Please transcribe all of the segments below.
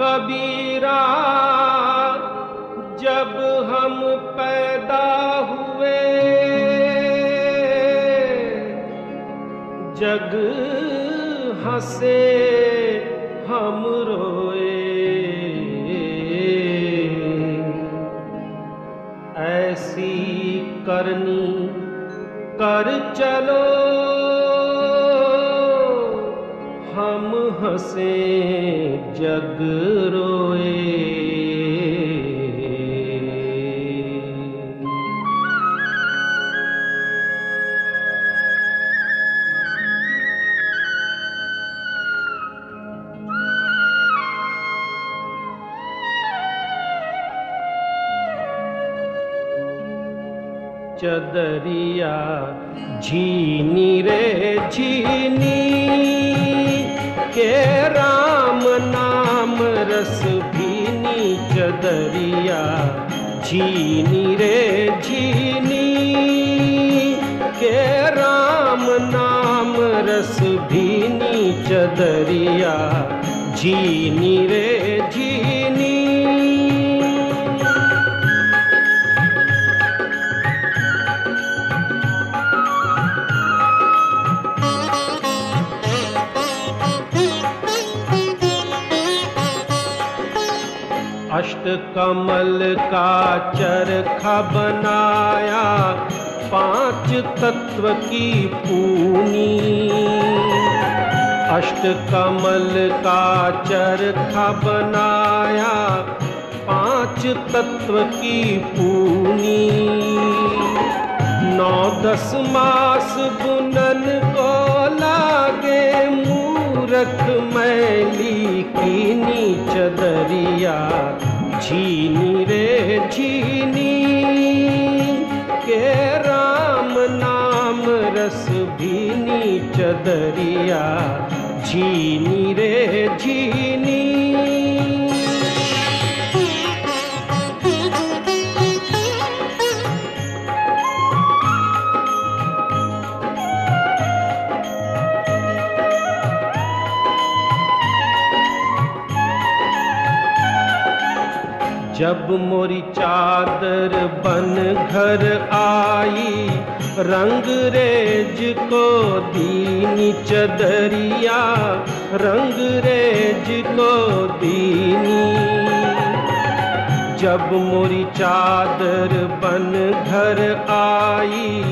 कबीरा जब हम पैदा हुए जग हंसे हम रोए। ऐसी करनी कर चलो। हंसे जग रोए। चदरिया झीनी रे झीनी। के राम नाम रस भीनी चदरिया झीनी रे झीनी के राम नाम रस भीनी चदरिया झीनी रे अष्ट कमल का चरखा बनाया पाँच तत्व की पूनी। अष्ट कमल का चरखा बनाया पाँच तत्व की पूनी। नौ दस मास बुनन को लागे मूरख मैली कीनी चदरिया झीनी रे झीनी के राम नाम रस भीनी चदरिया। झीनी रे झीनी जब मोरी चादर बन घर आई, रंग रेज को दीनी चदरिया, रंग रेज को दीनी। जब मोरी चादर बन घर आई,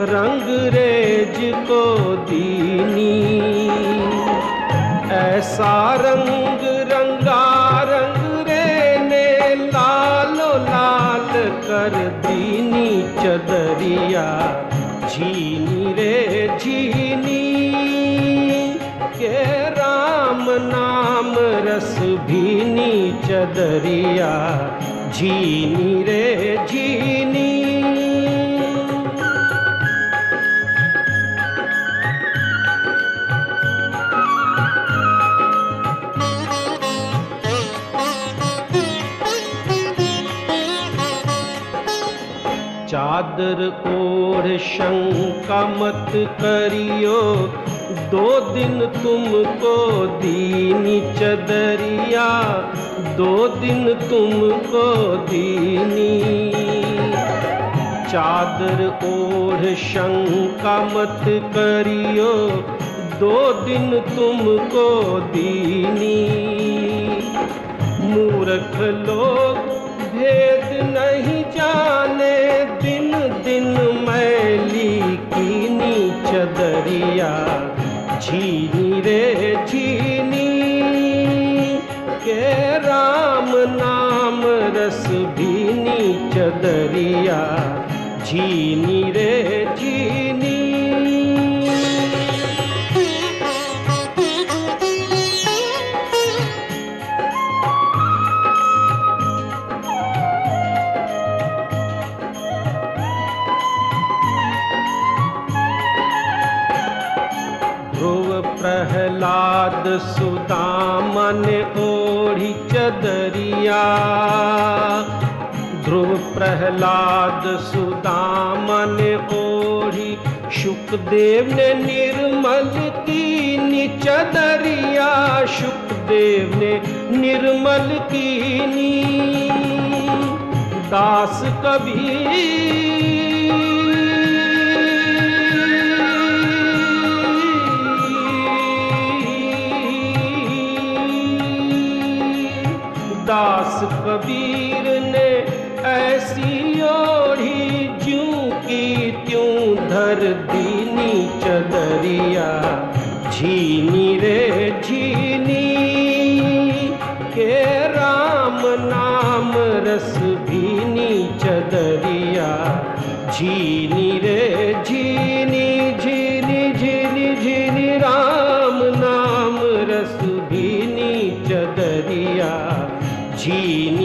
रंग रेज को दीनी। ऐसा रंगा चदरिया झीनी रे झीनी के राम नाम रस भीनी चदरिया झीनी रे चादर ओढ़ शंका मत करियो। दो दिन तुमको दीनी चदरिया। दो दिन तुमको दीनी। चादर ओढ़ शंका मत करियो। दो दिन तुमको दीनी। मूर्ख लोग ीनि चदरिया प्रहलाद सुदामन ओढ़ी चदरिया। ध्रुव प्रहलाद ने निर्मल की निचदरिया सुखदेव देव ने निर्मल कीनी दास कबीर पर दीनी चदरिया, झीनी रे झीनी, के राम नाम रस भीनी चदरिया, झीनी रे झीनी झीनी झीनी झीनी, राम नाम रस भीनी चदरिया, झीनी